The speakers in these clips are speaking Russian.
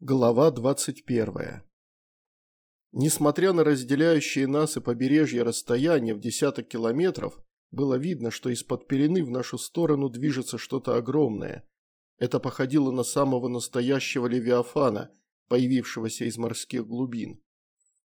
Глава 21. Несмотря на разделяющие нас и побережье расстояние в десяток километров, было видно, что из-под пелены в нашу сторону движется что-то огромное. Это походило на самого настоящего левиафана, появившегося из морских глубин.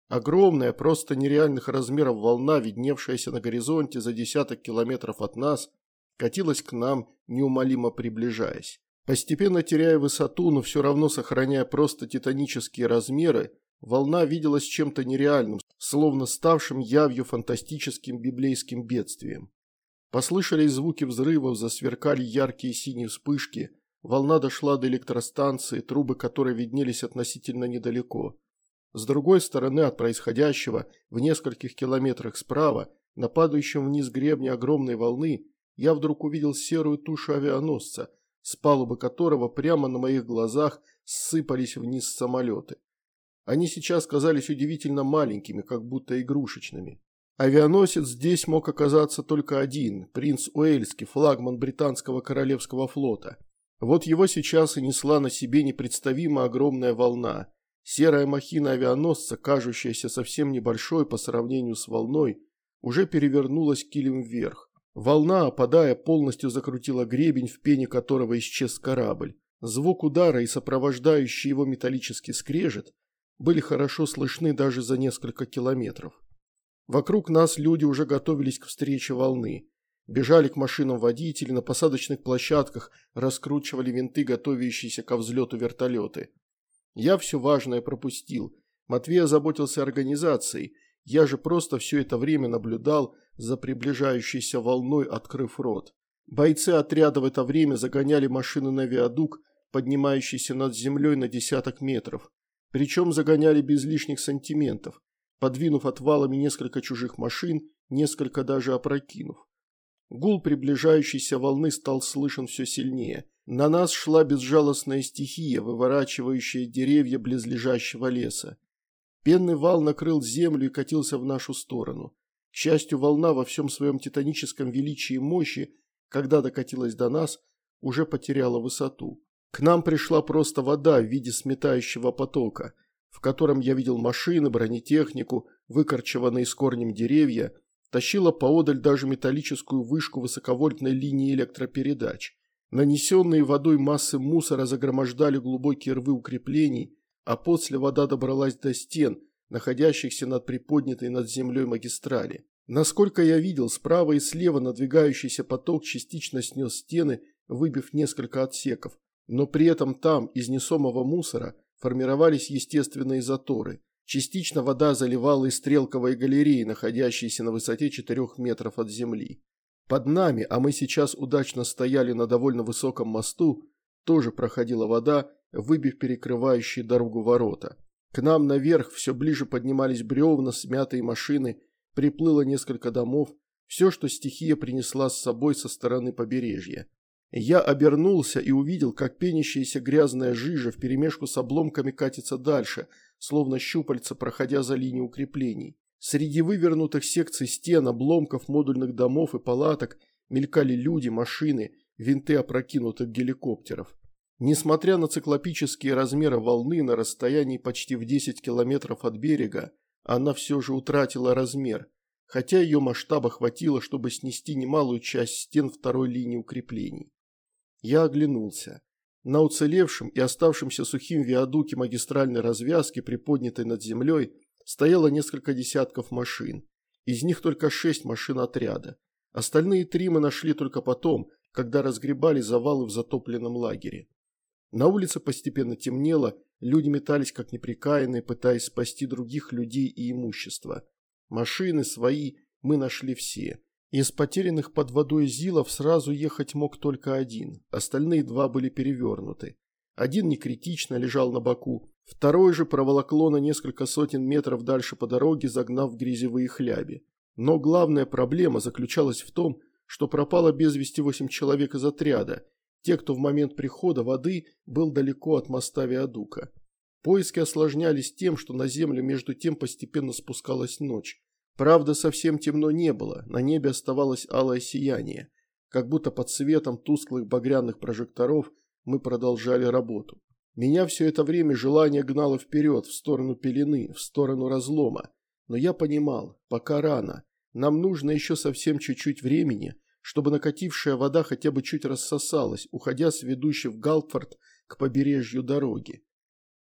Огромная, просто нереальных размеров волна, видневшаяся на горизонте за десяток километров от нас, катилась к нам, неумолимо приближаясь. Постепенно теряя высоту, но все равно сохраняя просто титанические размеры, волна виделась чем-то нереальным, словно ставшим явью фантастическим библейским бедствием. Послышались звуки взрывов, засверкали яркие синие вспышки, волна дошла до электростанции, трубы которой виднелись относительно недалеко. С другой стороны от происходящего, в нескольких километрах справа, на падающем вниз гребне огромной волны, я вдруг увидел серую тушу авианосца – с палубы которого прямо на моих глазах сыпались вниз самолеты. Они сейчас казались удивительно маленькими, как будто игрушечными. Авианосец здесь мог оказаться только один, принц Уэльский, флагман британского королевского флота. Вот его сейчас и несла на себе непредставимо огромная волна. Серая махина авианосца, кажущаяся совсем небольшой по сравнению с волной, уже перевернулась килем вверх. Волна, опадая, полностью закрутила гребень, в пене которого исчез корабль. Звук удара и сопровождающий его металлический скрежет были хорошо слышны даже за несколько километров. Вокруг нас люди уже готовились к встрече волны. Бежали к машинам водители, на посадочных площадках раскручивали винты, готовящиеся ко взлету вертолеты. Я все важное пропустил. Матвей озаботился организацией, я же просто все это время наблюдал, за приближающейся волной, открыв рот. Бойцы отряда в это время загоняли машины на виадук, поднимающийся над землей на десяток метров. Причем загоняли без лишних сантиментов, подвинув отвалами несколько чужих машин, несколько даже опрокинув. Гул приближающейся волны стал слышен все сильнее. На нас шла безжалостная стихия, выворачивающая деревья близлежащего леса. Пенный вал накрыл землю и катился в нашу сторону. К счастью, волна во всем своем титаническом величии и мощи, когда докатилась до нас, уже потеряла высоту. К нам пришла просто вода в виде сметающего потока, в котором я видел машины, бронетехнику, выкорчеванные с корнем деревья, тащила поодаль даже металлическую вышку высоковольтной линии электропередач. Нанесенные водой массы мусора загромождали глубокие рвы укреплений, а после вода добралась до стен – находящихся над приподнятой над землей магистрали. Насколько я видел, справа и слева надвигающийся поток частично снес стены, выбив несколько отсеков, но при этом там из несомого мусора формировались естественные заторы. Частично вода заливала и стрелковые галереи, находящиеся на высоте 4 метров от земли. Под нами, а мы сейчас удачно стояли на довольно высоком мосту, тоже проходила вода, выбив перекрывающие дорогу ворота. К нам наверх все ближе поднимались бревна, смятые машины, приплыло несколько домов, все, что стихия принесла с собой со стороны побережья. Я обернулся и увидел, как пенящаяся грязная жижа вперемешку с обломками катится дальше, словно щупальца, проходя за линию укреплений. Среди вывернутых секций стен, обломков модульных домов и палаток мелькали люди, машины, винты опрокинутых геликоптеров. Несмотря на циклопические размеры волны на расстоянии почти в 10 километров от берега, она все же утратила размер, хотя ее масштаба хватило, чтобы снести немалую часть стен второй линии укреплений. Я оглянулся. На уцелевшем и оставшемся сухим виадуке магистральной развязки, приподнятой над землей, стояло несколько десятков машин. Из них только шесть машин отряда. Остальные три мы нашли только потом, когда разгребали завалы в затопленном лагере. На улице постепенно темнело, люди метались как неприкаянные, пытаясь спасти других людей и имущество. Машины свои мы нашли все. Из потерянных под водой зилов сразу ехать мог только один, остальные два были перевернуты. Один некритично лежал на боку, второй же проволокло на несколько сотен метров дальше по дороге, загнав в грязевые хляби. Но главная проблема заключалась в том, что пропало без вести восемь человек из отряда, те, кто в момент прихода воды был далеко от моста Виадука. Поиски осложнялись тем, что на землю между тем постепенно спускалась ночь. Правда, совсем темно не было, на небе оставалось алое сияние. Как будто под светом тусклых багряных прожекторов мы продолжали работу. Меня все это время желание гнало вперед, в сторону пелены, в сторону разлома. Но я понимал, пока рано. Нам нужно еще совсем чуть-чуть времени, чтобы накатившая вода хотя бы чуть рассосалась, уходя с ведущей в Галфорд к побережью дороги.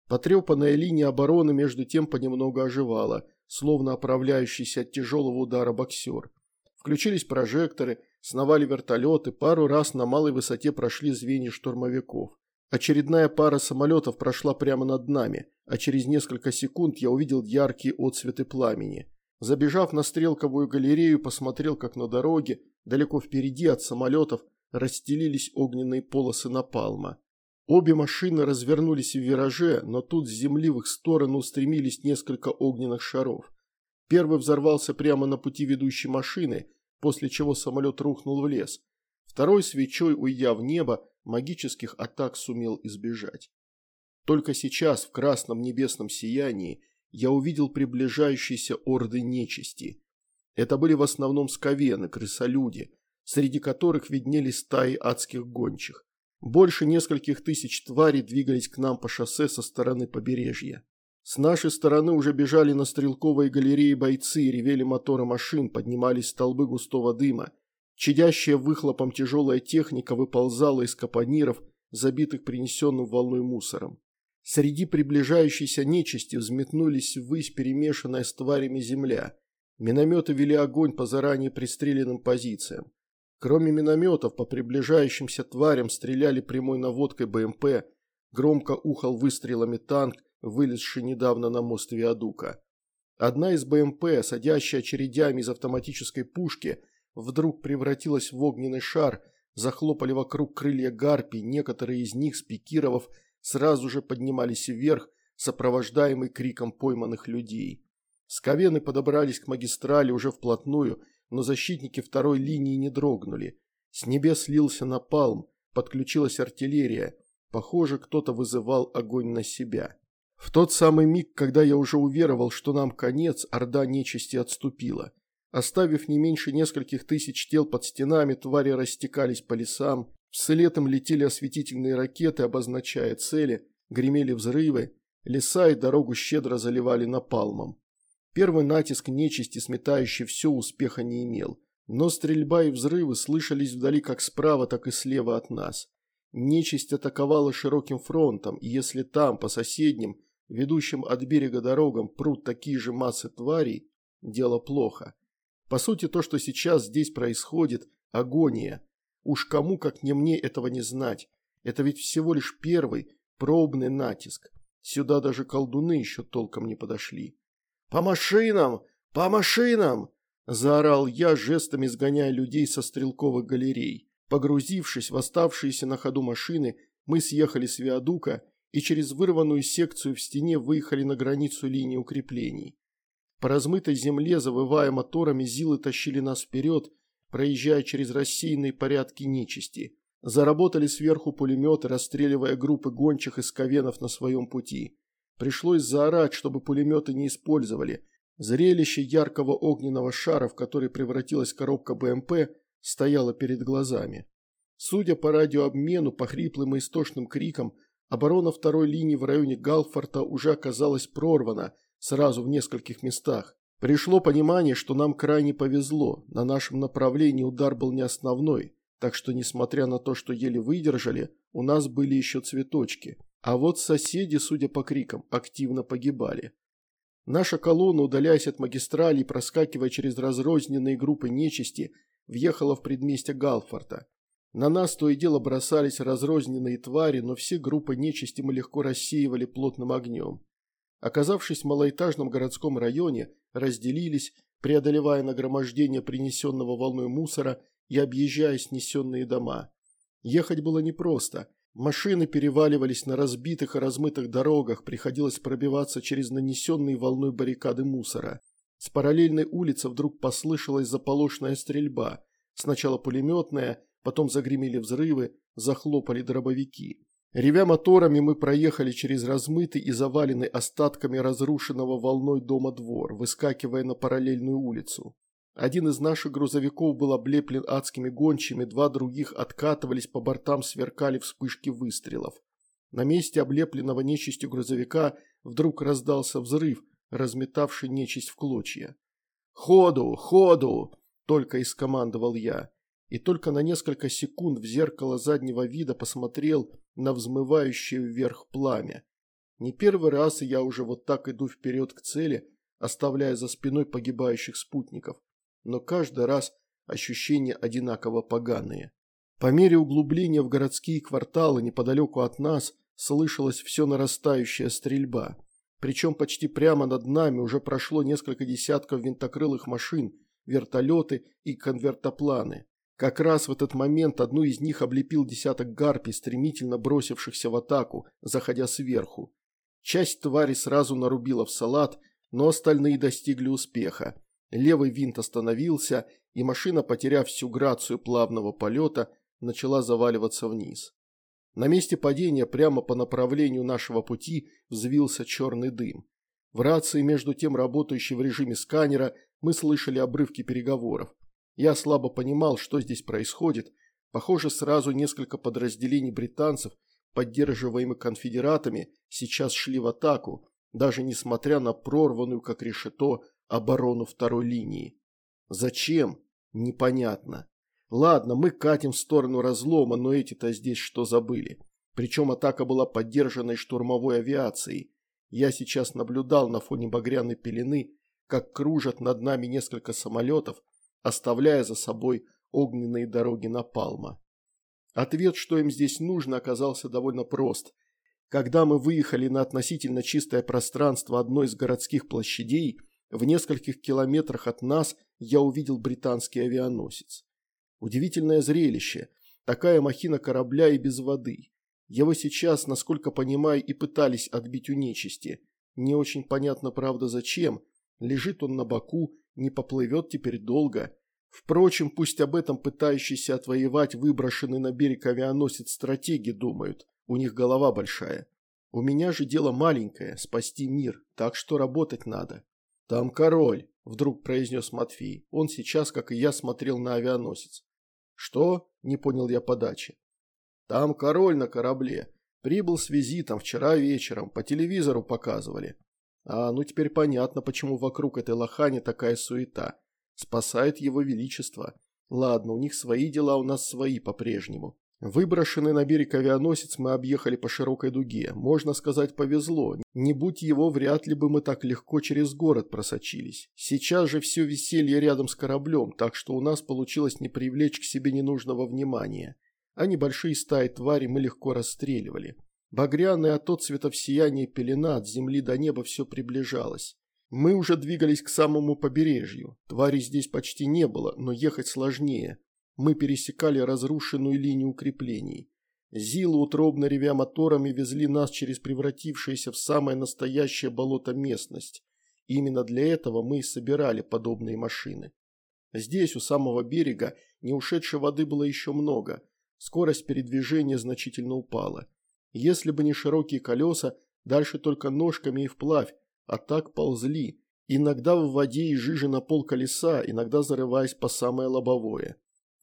Потрепанная линия обороны между тем понемногу оживала, словно оправляющийся от тяжелого удара боксер. Включились прожекторы, сновали вертолеты, пару раз на малой высоте прошли звенья штурмовиков. Очередная пара самолетов прошла прямо над нами, а через несколько секунд я увидел яркие отсветы пламени. Забежав на стрелковую галерею, посмотрел, как на дороге, далеко впереди от самолетов, расстелились огненные полосы напалма. Обе машины развернулись в вираже, но тут с земли в их сторону устремились несколько огненных шаров. Первый взорвался прямо на пути ведущей машины, после чего самолет рухнул в лес. Второй свечой, уйдя в небо, магических атак сумел избежать. Только сейчас, в красном небесном сиянии, я увидел приближающиеся орды нечисти. Это были в основном сковены, крысолюди, среди которых виднелись стаи адских гончих. Больше нескольких тысяч тварей двигались к нам по шоссе со стороны побережья. С нашей стороны уже бежали на стрелковой галерее бойцы, ревели моторы машин, поднимались столбы густого дыма. Чадящая выхлопом тяжелая техника выползала из капониров, забитых принесенным волной мусором. Среди приближающейся нечисти взметнулись ввысь перемешанная с тварями земля. Минометы вели огонь по заранее пристреленным позициям. Кроме минометов, по приближающимся тварям стреляли прямой наводкой БМП, громко ухал выстрелами танк, вылезший недавно на мост Виадука. Одна из БМП, садящая очередями из автоматической пушки, вдруг превратилась в огненный шар, захлопали вокруг крылья гарпий, некоторые из них, спикировав, сразу же поднимались вверх, сопровождаемый криком пойманных людей. Сковены подобрались к магистрали уже вплотную, но защитники второй линии не дрогнули. С небес лился напалм, подключилась артиллерия. Похоже, кто-то вызывал огонь на себя. В тот самый миг, когда я уже уверовал, что нам конец, орда нечисти отступила. Оставив не меньше нескольких тысяч тел под стенами, твари растекались по лесам, вслед им летели осветительные ракеты, обозначая цели, гремели взрывы, леса и дорогу щедро заливали напалмом. Первый натиск нечисти, сметающий все, успеха не имел. Но стрельба и взрывы слышались вдали как справа, так и слева от нас. Нечисть атаковала широким фронтом, и если там, по соседним, ведущим от берега дорогам, прут такие же массы тварей, дело плохо. По сути, то, что сейчас здесь происходит – агония. Уж кому, как не мне, этого не знать. Это ведь всего лишь первый, пробный натиск. Сюда даже колдуны еще толком не подошли. «По машинам! По машинам!» – заорал я, жестами сгоняя людей со стрелковых галерей. Погрузившись в оставшиеся на ходу машины, мы съехали с виадука и через вырванную секцию в стене выехали на границу линии укреплений. По размытой земле, завывая моторами, зилы тащили нас вперед, проезжая через рассеянные порядки нечисти. Заработали сверху пулеметы, расстреливая группы гончих и сковенов на своем пути. Пришлось заорать, чтобы пулеметы не использовали. Зрелище яркого огненного шара, в который превратилась коробка БМП, стояло перед глазами. Судя по радиообмену, по хриплым и истошным крикам, оборона второй линии в районе Галфорта уже оказалась прорвана сразу в нескольких местах. Пришло понимание, что нам крайне повезло, на нашем направлении удар был не основной, так что, несмотря на то, что еле выдержали, у нас были еще цветочки. А вот соседи, судя по крикам, активно погибали. Наша колонна, удаляясь от магистрали и проскакивая через разрозненные группы нечисти, въехала в предместье Галфорта. На нас то и дело бросались разрозненные твари, но все группы нечисти мы легко рассеивали плотным огнем. Оказавшись в малоэтажном городском районе, разделились, преодолевая нагромождение принесенного волной мусора и объезжая снесенные дома. Ехать было непросто. Машины переваливались на разбитых и размытых дорогах, приходилось пробиваться через нанесенные волной баррикады мусора. С параллельной улицы вдруг послышалась заполошная стрельба. Сначала пулеметная, потом загремели взрывы, захлопали дробовики. Ревя моторами, мы проехали через размытый и заваленный остатками разрушенного волной дома двор, выскакивая на параллельную улицу. Один из наших грузовиков был облеплен адскими гончими, два других откатывались по бортам, сверкали вспышки выстрелов. На месте облепленного нечистью грузовика вдруг раздался взрыв, разметавший нечисть в клочья. «Ходу! Ходу!» – только и скомандовал я. И только на несколько секунд в зеркало заднего вида посмотрел на взмывающее вверх пламя. Не первый раз я уже вот так иду вперед к цели, оставляя за спиной погибающих спутников, но каждый раз ощущения одинаково поганые. По мере углубления в городские кварталы неподалеку от нас слышалась все нарастающая стрельба. Причем почти прямо над нами уже прошло несколько десятков винтокрылых машин, вертолеты и конвертопланы. Как раз в этот момент одну из них облепил десяток гарпий, стремительно бросившихся в атаку, заходя сверху. Часть твари сразу нарубила в салат, но остальные достигли успеха. Левый винт остановился, и машина, потеряв всю грацию плавного полета, начала заваливаться вниз. На месте падения прямо по направлению нашего пути взвился черный дым. В рации, между тем работающей в режиме сканера, мы слышали обрывки переговоров. Я слабо понимал, что здесь происходит. Похоже, сразу несколько подразделений британцев, поддерживаемых конфедератами, сейчас шли в атаку, даже несмотря на прорванную, как решето, оборону второй линии. Зачем? Непонятно. Ладно, мы катим в сторону разлома, но эти-то здесь что забыли? Причем атака была поддержанной штурмовой авиацией. Я сейчас наблюдал на фоне багряной пелены, как кружат над нами несколько самолетов, оставляя за собой огненные дороги Напалма. Ответ, что им здесь нужно, оказался довольно прост. Когда мы выехали на относительно чистое пространство одной из городских площадей, в нескольких километрах от нас я увидел британский авианосец. Удивительное зрелище. Такая махина корабля и без воды. Его сейчас, насколько понимаю, и пытались отбить у нечисти. Не очень понятно, правда, зачем. Лежит он на боку, не поплывет теперь долго. Впрочем, пусть об этом пытающийся отвоевать выброшенный на берег авианосец стратеги думают. У них голова большая. У меня же дело маленькое – спасти мир, так что работать надо. Там король, вдруг произнес Матфей. Он сейчас, как и я, смотрел на авианосец. «Что?» – не понял я подачи. «Там король на корабле. Прибыл с визитом вчера вечером, по телевизору показывали. А, ну теперь понятно, почему вокруг этой лохани такая суета. Спасает его величество. Ладно, у них свои дела, у нас свои по-прежнему. Выброшенный на берег авианосец мы объехали по широкой дуге. Можно сказать, повезло. Не будь его, вряд ли бы мы так легко через город просочились. Сейчас же все веселье рядом с кораблем, так что у нас получилось не привлечь к себе ненужного внимания. А небольшие стаи твари мы легко расстреливали. Багряная от отцветов сияния пелена от земли до неба все приближалось. Мы уже двигались к самому побережью. Твари здесь почти не было, но ехать сложнее мы пересекали разрушенную линию укреплений. Зилы, утробно ревя моторами, везли нас через превратившееся в самое настоящее болото местность. именно для этого мы и собирали подобные машины. Здесь, у самого берега, не ушедшей воды было еще много. Скорость передвижения значительно упала. Если бы не широкие колеса, дальше только ножками и вплавь, а так ползли. Иногда в воде и жиже на пол колеса, иногда зарываясь по самое лобовое.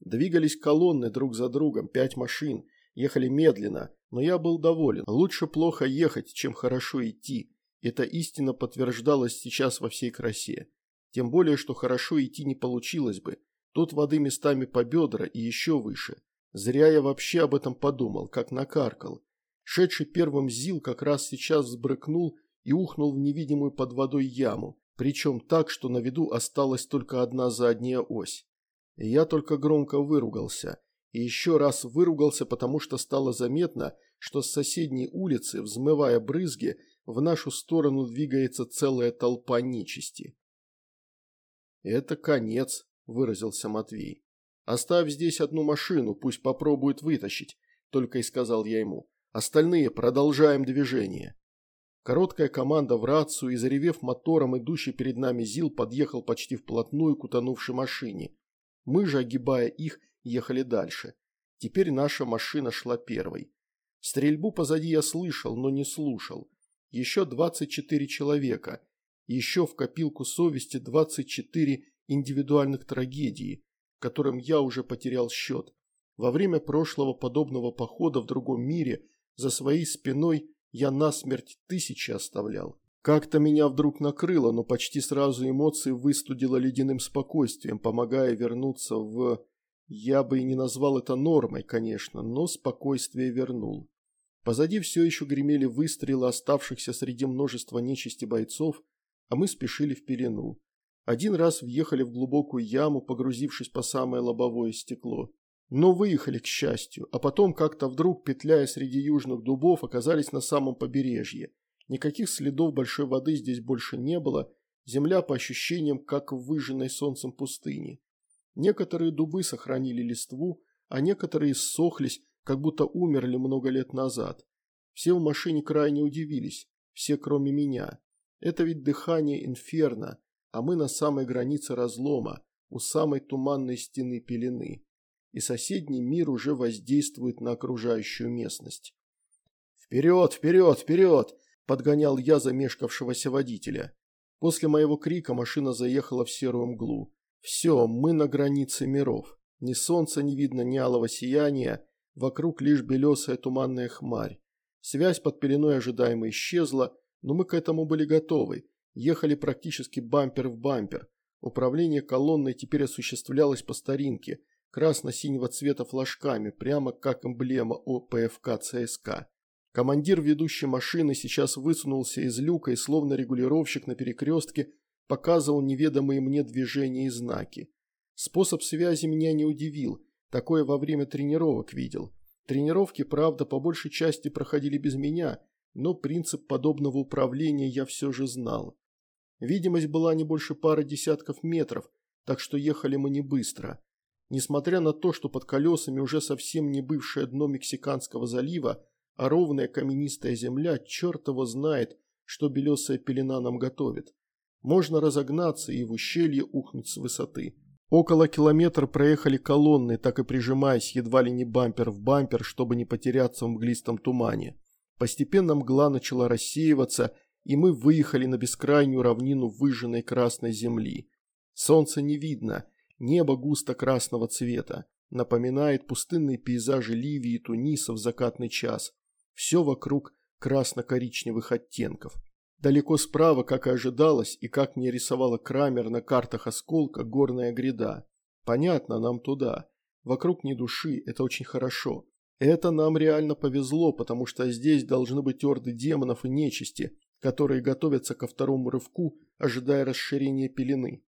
Двигались колонны друг за другом, пять машин, ехали медленно, но я был доволен. Лучше плохо ехать, чем хорошо идти. Это истина подтверждалась сейчас во всей красе. Тем более, что хорошо идти не получилось бы. Тут воды местами по бедра и еще выше. Зря я вообще об этом подумал, как накаркал. Шедший первым Зил как раз сейчас взбрыкнул и ухнул в невидимую под водой яму, причем так, что на виду осталась только одна задняя ось. Я только громко выругался. И еще раз выругался, потому что стало заметно, что с соседней улицы, взмывая брызги, в нашу сторону двигается целая толпа нечисти. «Это конец», – выразился Матвей. «Оставь здесь одну машину, пусть попробует вытащить», – только и сказал я ему. «Остальные продолжаем движение». Короткая команда в рацию и, заревев мотором, идущий перед нами ЗИЛ подъехал почти вплотную к утонувшей машине. Мы же, огибая их, ехали дальше. Теперь наша машина шла первой. Стрельбу позади я слышал, но не слушал. Еще 24 человека. Еще в копилку совести 24 индивидуальных трагедий, которым я уже потерял счет. Во время прошлого подобного похода в другом мире За своей спиной я насмерть тысячи оставлял. Как-то меня вдруг накрыло, но почти сразу эмоции выстудило ледяным спокойствием, помогая вернуться в... Я бы и не назвал это нормой, конечно, но спокойствие вернул. Позади все еще гремели выстрелы оставшихся среди множества нечисти бойцов, а мы спешили в пелену. Один раз въехали в глубокую яму, погрузившись по самое лобовое стекло. Но выехали, к счастью, а потом как-то вдруг, петляя среди южных дубов, оказались на самом побережье. Никаких следов большой воды здесь больше не было, земля по ощущениям, как в выжженной солнцем пустыне. Некоторые дубы сохранили листву, а некоторые ссохлись, как будто умерли много лет назад. Все в машине крайне удивились, все кроме меня. Это ведь дыхание инферно, а мы на самой границе разлома, у самой туманной стены пелены. И соседний мир уже воздействует на окружающую местность. «Вперед, вперед, вперед!» – подгонял я замешкавшегося водителя. После моего крика машина заехала в серую мглу. Все, мы на границе миров. Ни солнца не видно, ни алого сияния, вокруг лишь белесая туманная хмарь. Связь под пеленой ожидаемо исчезла, но мы к этому были готовы. Ехали практически бампер в бампер. Управление колонной теперь осуществлялось по старинке, красно-синего цвета флажками, прямо как эмблема ОПФК ЦСК. Командир ведущей машины сейчас высунулся из люка и, словно регулировщик на перекрестке, показывал неведомые мне движения и знаки. Способ связи меня не удивил, такое во время тренировок видел. Тренировки, правда, по большей части проходили без меня, но принцип подобного управления я все же знал. Видимость была не больше пары десятков метров, так что ехали мы не быстро. Несмотря на то, что под колесами уже совсем не бывшее дно Мексиканского залива, а ровная каменистая земля, черт его знает, что белесая пелена нам готовит. Можно разогнаться и в ущелье ухнуть с высоты. Около километра проехали колонны, так и прижимаясь едва ли не бампер в бампер, чтобы не потеряться в мглистом тумане. Постепенно мгла начала рассеиваться, и мы выехали на бескрайнюю равнину выжженной красной земли. Солнца не видно, небо густо красного цвета, напоминает пустынные пейзажи Ливии и Туниса в закатный час. Все вокруг красно-коричневых оттенков. Далеко справа, как и ожидалось, и как мне рисовала Крамер на картах осколка, горная гряда. Понятно, нам туда. Вокруг ни души, это очень хорошо. Это нам реально повезло, потому что здесь должны быть орды демонов и нечисти, которые готовятся ко второму рывку, ожидая расширения пелены.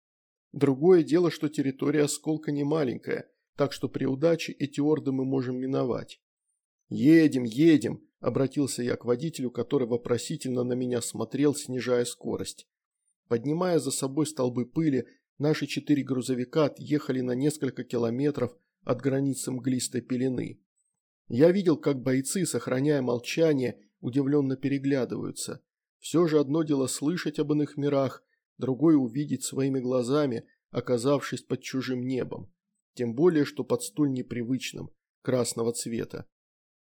Другое дело, что территория осколка не маленькая, так что при удаче эти орды мы можем миновать. «Едем, едем!» – обратился я к водителю, который вопросительно на меня смотрел, снижая скорость. Поднимая за собой столбы пыли, наши четыре грузовика отъехали на несколько километров от границы мглистой пелены. Я видел, как бойцы, сохраняя молчание, удивленно переглядываются. Все же одно дело слышать об иных мирах, другое увидеть своими глазами, оказавшись под чужим небом. Тем более, что под столь непривычным, красного цвета.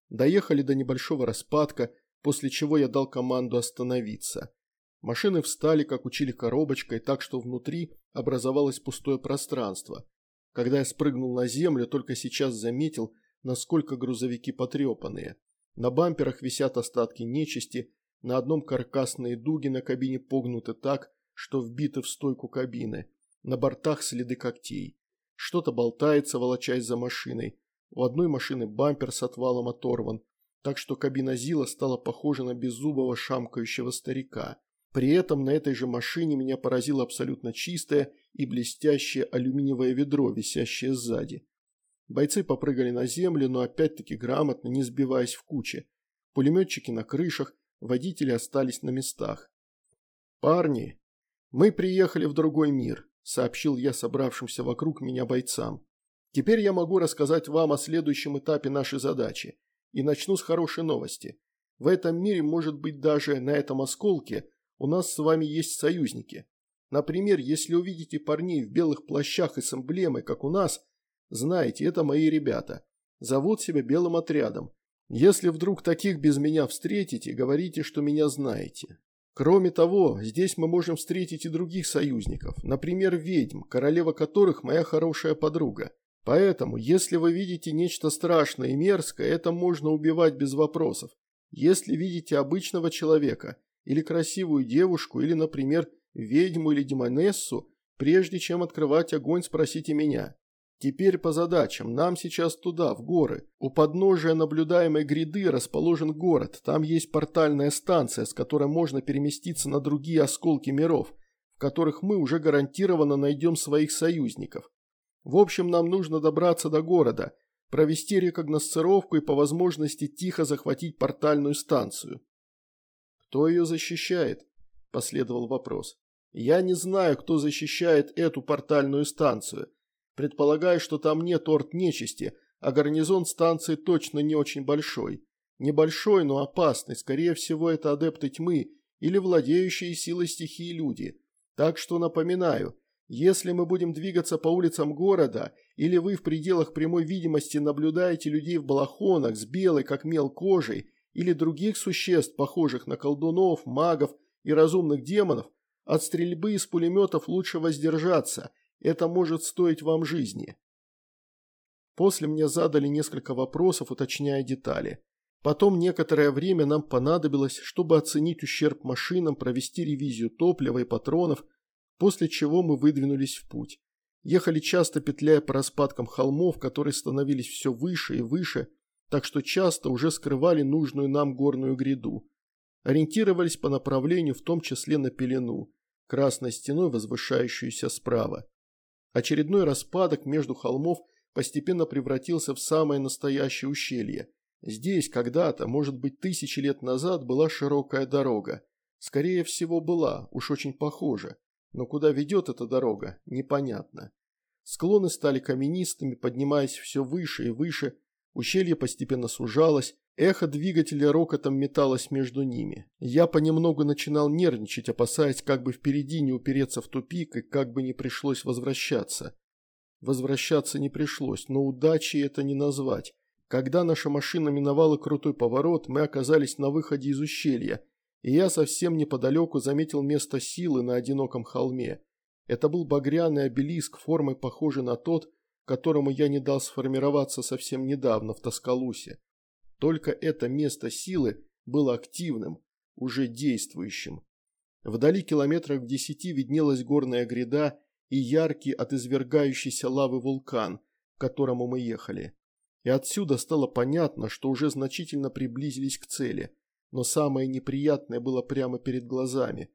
Доехали до небольшого распадка, после чего я дал команду остановиться. Машины встали, как учили коробочкой, так что внутри образовалось пустое пространство. Когда я спрыгнул на землю, только сейчас заметил, насколько грузовики потрепанные. На бамперах висят остатки нечисти, на одном каркасные дуги на кабине погнуты так, что вбиты в стойку кабины. На бортах следы когтей. Что-то болтается, волочась за машиной. У одной машины бампер с отвалом оторван, так что кабина Зила стала похожа на беззубого шамкающего старика. При этом на этой же машине меня поразило абсолютно чистое и блестящее алюминиевое ведро, висящее сзади. Бойцы попрыгали на землю, но опять-таки грамотно, не сбиваясь в куче. Пулеметчики на крышах, водители остались на местах. «Парни, мы приехали в другой мир», – сообщил я собравшимся вокруг меня бойцам. «Теперь я могу рассказать вам о следующем этапе нашей задачи. И начну с хорошей новости. В этом мире, может быть даже на этом осколке, у нас с вами есть союзники. Например, если увидите парней в белых плащах и с эмблемой, как у нас, знаете, это мои ребята. Зовут себя белым отрядом. Если вдруг таких без меня встретите, говорите, что меня знаете. Кроме того, здесь мы можем встретить и других союзников, например, ведьм, королева которых моя хорошая подруга. Поэтому, если вы видите нечто страшное и мерзкое, это можно убивать без вопросов. Если видите обычного человека, или красивую девушку, или, например, ведьму или демонессу, прежде чем открывать огонь, спросите меня. Теперь по задачам. Нам сейчас туда, в горы. У подножия наблюдаемой гряды расположен город. Там есть портальная станция, с которой можно переместиться на другие осколки миров, в которых мы уже гарантированно найдем своих союзников. В общем, нам нужно добраться до города, провести рекогносцировку и по возможности тихо захватить портальную станцию. «Кто ее защищает?» – последовал вопрос. «Я не знаю, кто защищает эту портальную станцию. Предполагаю, что там нет орд нечисти, а гарнизон станции точно не очень большой. Небольшой, но опасный, скорее всего, это адепты тьмы или владеющие силой стихии люди. Так что напоминаю, если мы будем двигаться по улицам города, или вы в пределах прямой видимости наблюдаете людей в балахонах с белой как мел кожей, или других существ, похожих на колдунов, магов и разумных демонов, от стрельбы из пулеметов лучше воздержаться – это может стоить вам жизни. После мне задали несколько вопросов, уточняя детали. Потом некоторое время нам понадобилось, чтобы оценить ущерб машинам, провести ревизию топлива и патронов, после чего мы выдвинулись в путь. Ехали часто петляя по распадкам холмов, которые становились все выше и выше, так что часто уже скрывали нужную нам горную гряду. Ориентировались по направлению, в том числе на пелену, красной стеной, возвышающуюся справа. Очередной распадок между холмов постепенно превратился в самое настоящее ущелье. Здесь когда-то, может быть тысячи лет назад, была широкая дорога. Скорее всего была, уж очень похоже. Но куда ведет эта дорога, непонятно. Склоны стали каменистыми, поднимаясь все выше и выше, ущелье постепенно сужалось, Эхо двигателя рокотом металось между ними. Я понемногу начинал нервничать, опасаясь, как бы впереди не упереться в тупик и как бы не пришлось возвращаться. Возвращаться не пришлось, но удачи это не назвать. Когда наша машина миновала крутой поворот, мы оказались на выходе из ущелья, и я совсем неподалеку заметил место силы на одиноком холме. Это был багряный обелиск, формой похожий на тот, которому я не дал сформироваться совсем недавно в Тоскалусе. Только это место силы было активным, уже действующим. Вдали километрах в десяти виднелась горная гряда и яркий от извергающейся лавы вулкан, к которому мы ехали. И отсюда стало понятно, что уже значительно приблизились к цели. Но самое неприятное было прямо перед глазами.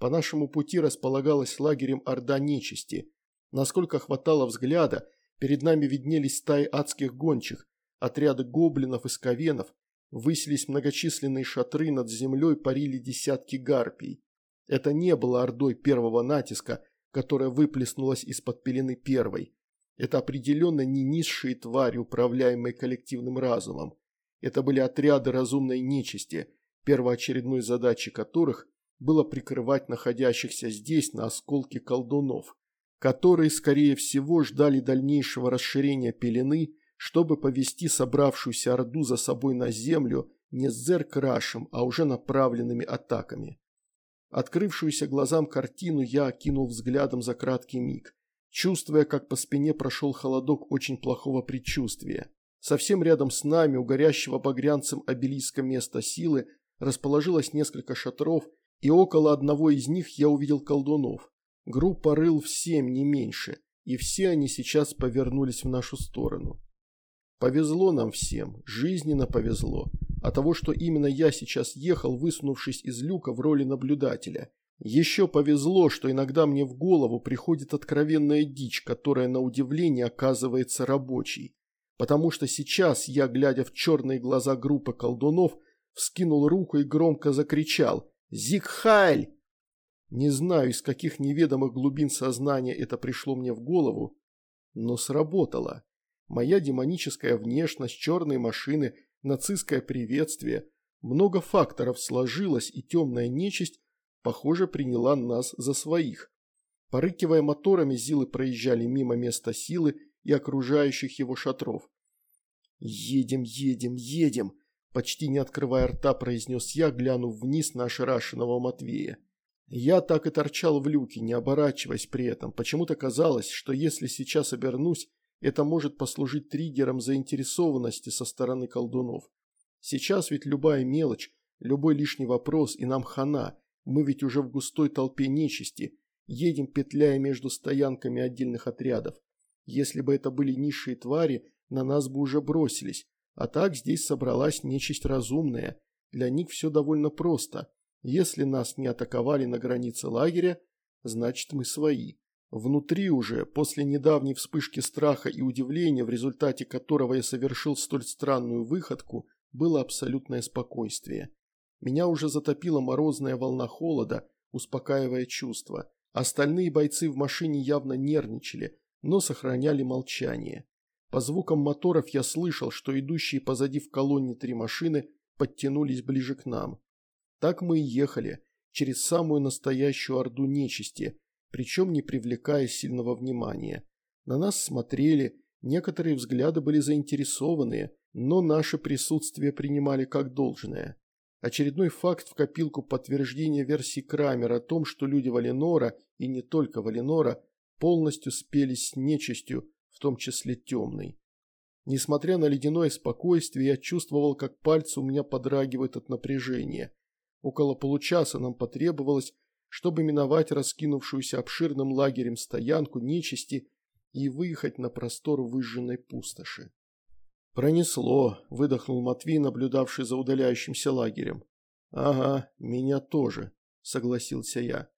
По нашему пути располагалась лагерем Орда Нечисти. Насколько хватало взгляда, перед нами виднелись стаи адских гончих, отряды гоблинов и сковенов, высились многочисленные шатры, над землей парили десятки гарпий. Это не было ордой первого натиска, которая выплеснулась из-под пелены первой. Это определенно не низшие твари, управляемые коллективным разумом. Это были отряды разумной нечисти, первоочередной задачей которых было прикрывать находящихся здесь на осколке колдунов, которые, скорее всего, ждали дальнейшего расширения пелены чтобы повести собравшуюся Орду за собой на землю не с зеркрашем, а уже направленными атаками. Открывшуюся глазам картину я окинул взглядом за краткий миг, чувствуя, как по спине прошел холодок очень плохого предчувствия. Совсем рядом с нами, у горящего багрянцем обелиска места силы, расположилось несколько шатров, и около одного из них я увидел колдунов. Группа рыл в семь, не меньше, и все они сейчас повернулись в нашу сторону. Повезло нам всем, жизненно повезло. А того, что именно я сейчас ехал, высунувшись из люка в роли наблюдателя. Еще повезло, что иногда мне в голову приходит откровенная дичь, которая на удивление оказывается рабочей. Потому что сейчас я, глядя в черные глаза группы колдунов, вскинул руку и громко закричал «Зигхайль!». Не знаю, из каких неведомых глубин сознания это пришло мне в голову, но сработало. Моя демоническая внешность, черные машины, нацистское приветствие. Много факторов сложилось, и темная нечисть, похоже, приняла нас за своих. Порыкивая моторами, Зилы проезжали мимо места силы и окружающих его шатров. «Едем, едем, едем!» Почти не открывая рта, произнес я, глянув вниз на ошарашенного Матвея. Я так и торчал в люке, не оборачиваясь при этом. Почему-то казалось, что если сейчас обернусь, это может послужить триггером заинтересованности со стороны колдунов. Сейчас ведь любая мелочь, любой лишний вопрос, и нам хана. Мы ведь уже в густой толпе нечисти, едем петляя между стоянками отдельных отрядов. Если бы это были низшие твари, на нас бы уже бросились. А так здесь собралась нечисть разумная. Для них все довольно просто. Если нас не атаковали на границе лагеря, значит мы свои. Внутри уже, после недавней вспышки страха и удивления, в результате которого я совершил столь странную выходку, было абсолютное спокойствие. Меня уже затопила морозная волна холода, успокаивая чувства. Остальные бойцы в машине явно нервничали, но сохраняли молчание. По звукам моторов я слышал, что идущие позади в колонне три машины подтянулись ближе к нам. Так мы и ехали, через самую настоящую орду нечисти, причем не привлекая сильного внимания. На нас смотрели, некоторые взгляды были заинтересованные, но наше присутствие принимали как должное. Очередной факт в копилку подтверждения версии Крамера о том, что люди Валенора, и не только Валенора, полностью спелись с нечистью, в том числе темной. Несмотря на ледяное спокойствие, я чувствовал, как пальцы у меня подрагивают от напряжения. Около получаса нам потребовалось, чтобы миновать раскинувшуюся обширным лагерем стоянку нечисти и выехать на простор выжженной пустоши. «Пронесло», – выдохнул Матвей, наблюдавший за удаляющимся лагерем. «Ага, меня тоже», – согласился я.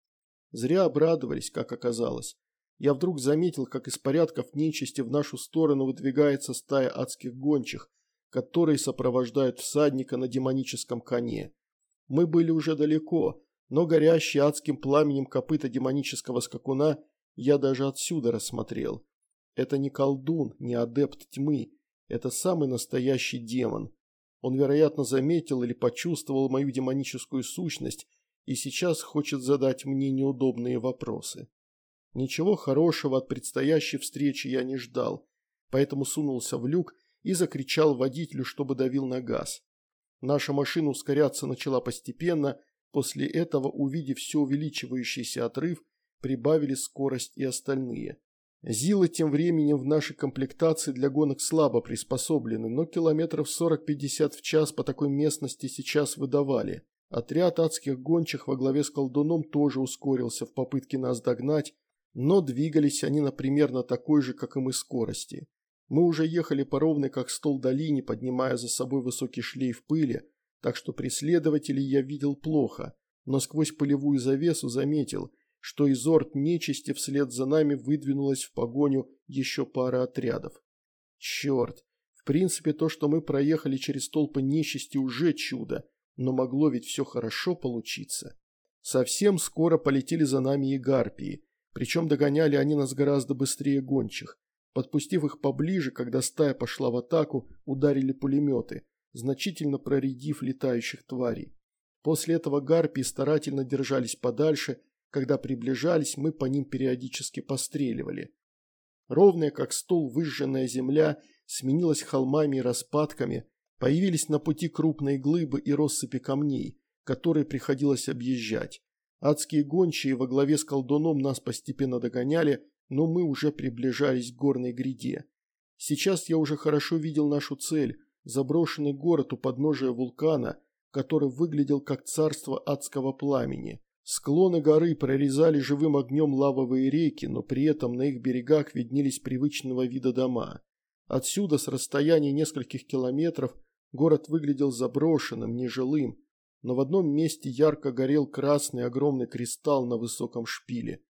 Зря обрадовались, как оказалось я вдруг заметил, как из порядков нечисти в нашу сторону выдвигается стая адских гончих, которые сопровождают всадника на демоническом коне. Мы были уже далеко, но горящий адским пламенем копыта демонического скакуна я даже отсюда рассмотрел. Это не колдун, не адепт тьмы, это самый настоящий демон. Он, вероятно, заметил или почувствовал мою демоническую сущность и сейчас хочет задать мне неудобные вопросы. Ничего хорошего от предстоящей встречи я не ждал, поэтому сунулся в люк и закричал водителю, чтобы давил на газ. Наша машина ускоряться начала постепенно, после этого, увидев все увеличивающийся отрыв, прибавили скорость и остальные. Зилы тем временем в нашей комплектации для гонок слабо приспособлены, но километров 40-50 в час по такой местности сейчас выдавали. Отряд адских гончих во главе с колдуном тоже ускорился в попытке нас догнать, но двигались они на примерно такой же, как и мы, скорости. Мы уже ехали по ровной, как стол долине, поднимая за собой высокий шлейф пыли, так что преследователей я видел плохо, но сквозь пылевую завесу заметил, что из орд нечисти вслед за нами выдвинулась в погоню еще пара отрядов. Черт, в принципе то, что мы проехали через толпы нечисти уже чудо, но могло ведь все хорошо получиться. Совсем скоро полетели за нами и гарпии, причем догоняли они нас гораздо быстрее гончих. Подпустив их поближе, когда стая пошла в атаку, ударили пулеметы, значительно проредив летающих тварей. После этого гарпии старательно держались подальше, когда приближались, мы по ним периодически постреливали. Ровная, как стол, выжженная земля сменилась холмами и распадками, появились на пути крупные глыбы и россыпи камней, которые приходилось объезжать. Адские гончие во главе с колдуном нас постепенно догоняли, но мы уже приближались к горной гряде. Сейчас я уже хорошо видел нашу цель – заброшенный город у подножия вулкана, который выглядел как царство адского пламени. Склоны горы прорезали живым огнем лавовые реки, но при этом на их берегах виднелись привычного вида дома. Отсюда, с расстояния нескольких километров, город выглядел заброшенным, нежилым, но в одном месте ярко горел красный огромный кристалл на высоком шпиле.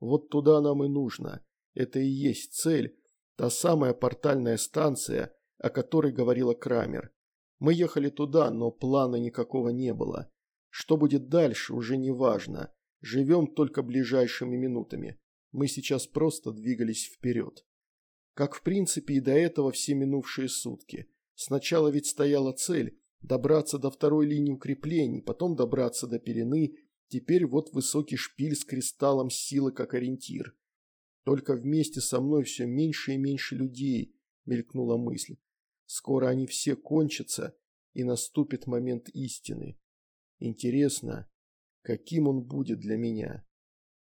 Вот туда нам и нужно. Это и есть цель, та самая портальная станция, о которой говорила Крамер. Мы ехали туда, но плана никакого не было. Что будет дальше, уже не важно. Живем только ближайшими минутами. Мы сейчас просто двигались вперед. Как в принципе и до этого все минувшие сутки. Сначала ведь стояла цель добраться до второй линии укреплений, потом добраться до пелены, теперь вот высокий шпиль с кристаллом силы как ориентир. Только вместе со мной все меньше и меньше людей, мелькнула мысль. Скоро они все кончатся, и наступит момент истины. Интересно, каким он будет для меня?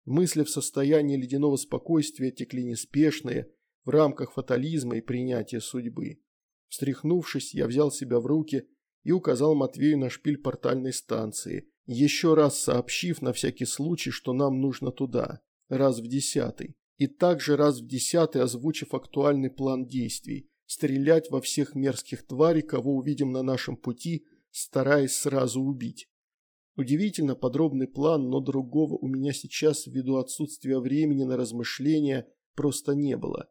Мысли в состоянии ледяного спокойствия текли неспешные, в рамках фатализма и принятия судьбы. Встряхнувшись, я взял себя в руки и указал Матвею на шпиль портальной станции, еще раз сообщив на всякий случай, что нам нужно туда, раз в десятый, и также раз в десятый озвучив актуальный план действий – стрелять во всех мерзких тварей, кого увидим на нашем пути, стараясь сразу убить. Удивительно подробный план, но другого у меня сейчас ввиду отсутствия времени на размышления просто не было.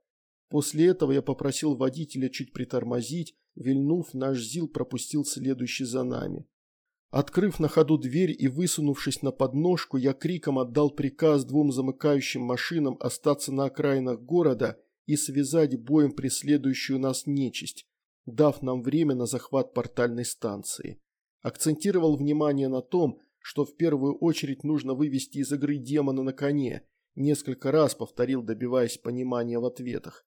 После этого я попросил водителя чуть притормозить, вильнув, наш ЗИЛ пропустил следующий за нами. Открыв на ходу дверь и высунувшись на подножку, я криком отдал приказ двум замыкающим машинам остаться на окраинах города и связать боем преследующую нас нечисть, дав нам время на захват портальной станции. Акцентировал внимание на том, что в первую очередь нужно вывести из игры демона на коне, несколько раз повторил, добиваясь понимания в ответах.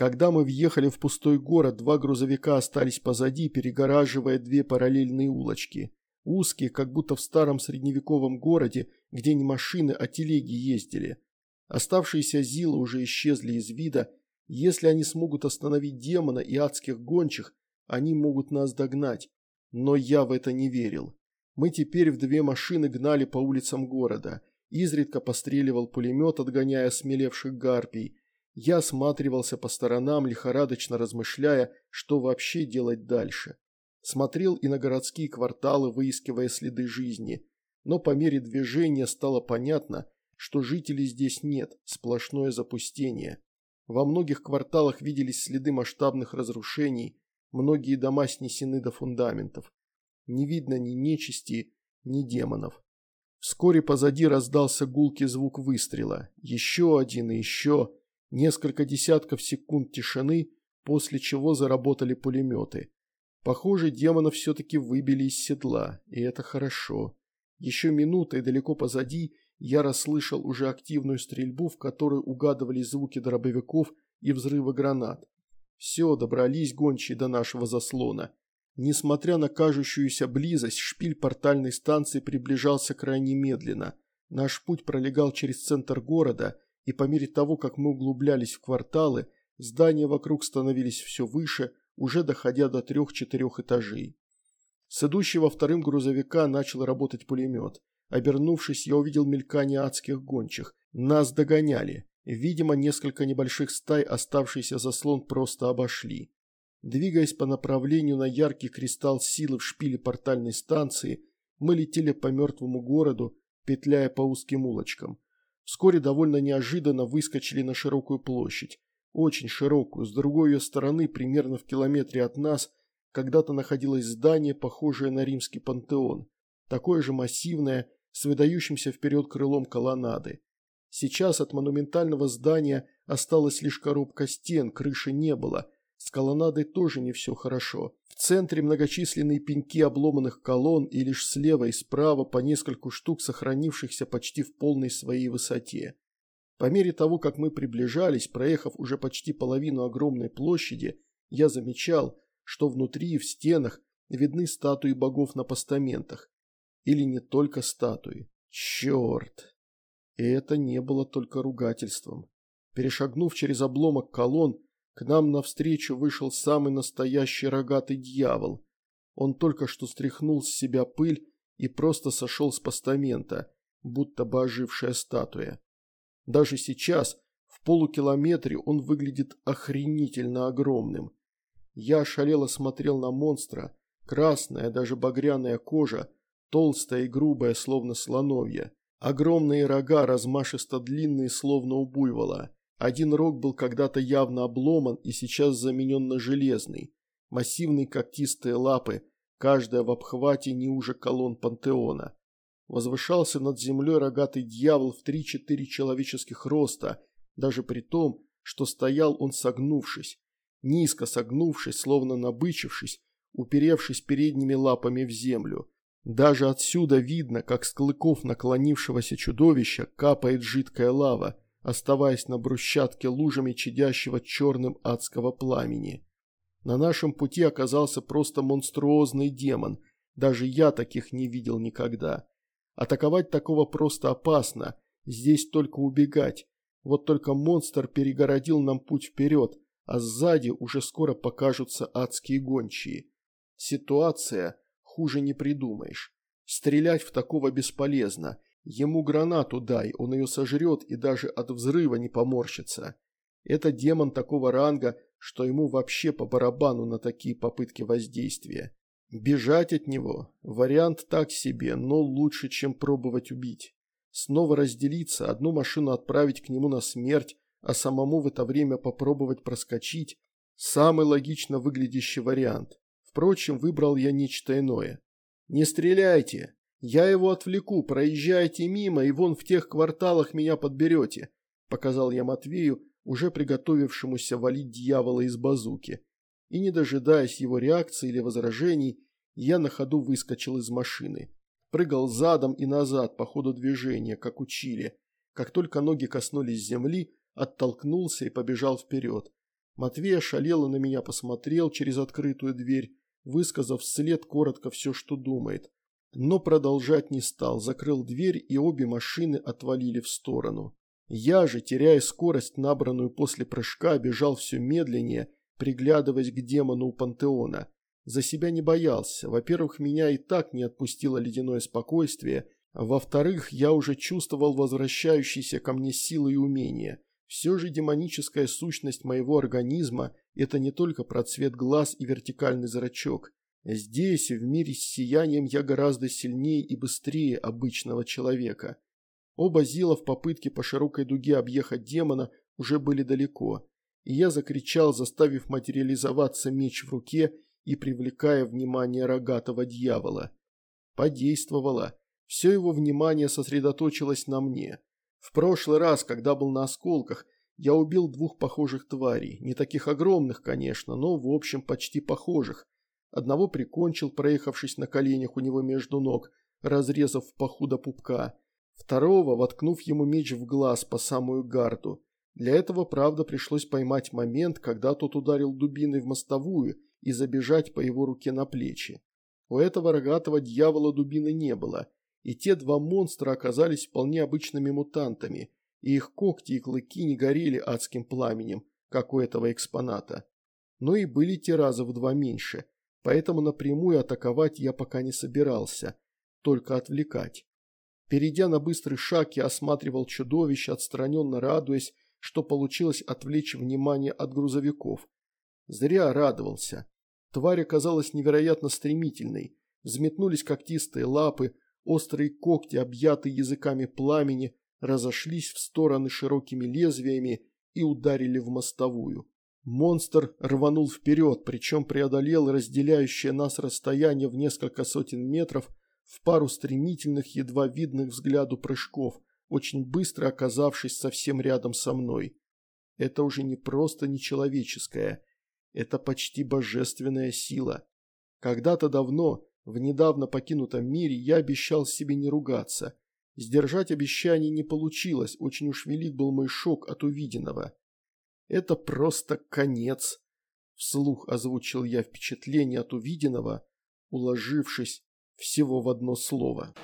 Когда мы въехали в пустой город, два грузовика остались позади, перегораживая две параллельные улочки. Узкие, как будто в старом средневековом городе, где не машины, а телеги ездили. Оставшиеся зилы уже исчезли из вида, если они смогут остановить демона и адских гончих, они могут нас догнать. Но я в это не верил. Мы теперь в две машины гнали по улицам города. Изредка постреливал пулемет, отгоняя смелевших гарпий. Я осматривался по сторонам, лихорадочно размышляя, что вообще делать дальше. Смотрел и на городские кварталы, выискивая следы жизни. Но по мере движения стало понятно, что жителей здесь нет, сплошное запустение. Во многих кварталах виделись следы масштабных разрушений, многие дома снесены до фундаментов. Не видно ни нечисти, ни демонов. Вскоре позади раздался гулкий звук выстрела. Еще один и еще. Несколько десятков секунд тишины, после чего заработали пулеметы. Похоже, демонов все-таки выбили из седла, и это хорошо. Еще минута и далеко позади я расслышал уже активную стрельбу, в которой угадывались звуки дробовиков и взрывы гранат. Все, добрались гончие до нашего заслона. Несмотря на кажущуюся близость, шпиль портальной станции приближался крайне медленно. Наш путь пролегал через центр города, и по мере того, как мы углублялись в кварталы, здания вокруг становились все выше, уже доходя до трех-четырех этажей. С идущего вторым грузовика начал работать пулемет. Обернувшись, я увидел мелькание адских гончих. Нас догоняли. Видимо, несколько небольших стай оставшийся заслон просто обошли. Двигаясь по направлению на яркий кристалл силы в шпиле портальной станции, мы летели по мертвому городу, петляя по узким улочкам. Вскоре довольно неожиданно выскочили на широкую площадь. Очень широкую, с другой ее стороны, примерно в километре от нас, когда-то находилось здание, похожее на римский пантеон. Такое же массивное, с выдающимся вперед крылом колоннады. Сейчас от монументального здания осталась лишь коробка стен, крыши не было. С колоннадой тоже не все хорошо. В центре многочисленные пеньки обломанных колонн и лишь слева и справа по нескольку штук сохранившихся почти в полной своей высоте. По мере того, как мы приближались, проехав уже почти половину огромной площади, я замечал, что внутри и в стенах видны статуи богов на постаментах. Или не только статуи. Черт! И это не было только ругательством. Перешагнув через обломок колонн, к нам навстречу вышел самый настоящий рогатый дьявол. Он только что стряхнул с себя пыль и просто сошел с постамента, будто бы ожившая статуя. Даже сейчас, в полукилометре, он выглядит охренительно огромным. Я ошалело смотрел на монстра, красная, даже багряная кожа, толстая и грубая, словно слоновья. Огромные рога, размашисто длинные, словно у буйвола. Один рог был когда-то явно обломан и сейчас заменен на железный. Массивные когтистые лапы, каждая в обхвате не уже колонн пантеона. Возвышался над землей рогатый дьявол в три-четыре человеческих роста, даже при том, что стоял он согнувшись, низко согнувшись, словно набычившись, уперевшись передними лапами в землю. Даже отсюда видно, как с клыков наклонившегося чудовища капает жидкая лава, оставаясь на брусчатке лужами чадящего черным адского пламени. На нашем пути оказался просто монструозный демон, даже я таких не видел никогда. Атаковать такого просто опасно, здесь только убегать. Вот только монстр перегородил нам путь вперед, а сзади уже скоро покажутся адские гончие. Ситуация хуже не придумаешь. Стрелять в такого бесполезно. Ему гранату дай, он ее сожрет и даже от взрыва не поморщится. Это демон такого ранга, что ему вообще по барабану на такие попытки воздействия. Бежать от него – вариант так себе, но лучше, чем пробовать убить. Снова разделиться, одну машину отправить к нему на смерть, а самому в это время попробовать проскочить – самый логично выглядящий вариант. Впрочем, выбрал я нечто иное. «Не стреляйте! Я его отвлеку, проезжайте мимо и вон в тех кварталах меня подберете», – показал я Матвею, уже приготовившемуся валить дьявола из базуки. И не дожидаясь его реакции или возражений, я на ходу выскочил из машины. Прыгал задом и назад по ходу движения, как учили. Как только ноги коснулись земли, оттолкнулся и побежал вперед. Матвей ошалело на меня посмотрел через открытую дверь, высказав вслед коротко все, что думает. Но продолжать не стал, закрыл дверь и обе машины отвалили в сторону. Я же, теряя скорость, набранную после прыжка, бежал все медленнее, приглядываясь к демону у пантеона. За себя не боялся. Во-первых, меня и так не отпустило ледяное спокойствие. Во-вторых, я уже чувствовал возвращающиеся ко мне силы и умения. Все же демоническая сущность моего организма – это не только процвет глаз и вертикальный зрачок. Здесь, в мире с сиянием, я гораздо сильнее и быстрее обычного человека. Оба Зила в попытке по широкой дуге объехать демона уже были далеко, и я закричал, заставив материализоваться меч в руке и привлекая внимание рогатого дьявола. Подействовало. Все его внимание сосредоточилось на мне. В прошлый раз, когда был на осколках, я убил двух похожих тварей. Не таких огромных, конечно, но в общем почти похожих. Одного прикончил, проехавшись на коленях у него между ног, разрезав в паху до пупка – Второго, воткнув ему меч в глаз по самую гарду. Для этого, правда, пришлось поймать момент, когда тот ударил дубиной в мостовую и забежать по его руке на плечи. У этого рогатого дьявола дубины не было, и те два монстра оказались вполне обычными мутантами, и их когти и клыки не горели адским пламенем, как у этого экспоната. Но и были те раза в два меньше, поэтому напрямую атаковать я пока не собирался, только отвлекать. Перейдя на быстрый шаг, я осматривал чудовище, отстраненно радуясь, что получилось отвлечь внимание от грузовиков. Зря радовался. Тварь оказалась невероятно стремительной. Взметнулись когтистые лапы, острые когти, объятые языками пламени, разошлись в стороны широкими лезвиями и ударили в мостовую. Монстр рванул вперед, причем преодолел разделяющее нас расстояние в несколько сотен метров в пару стремительных, едва видных взгляду прыжков, очень быстро оказавшись совсем рядом со мной. Это уже не просто нечеловеческая, это почти божественная сила. Когда-то давно, в недавно покинутом мире, я обещал себе не ругаться. Сдержать обещание не получилось, очень уж велик был мой шок от увиденного. Это просто конец. Вслух озвучил я впечатление от увиденного, уложившись всего в одно слово.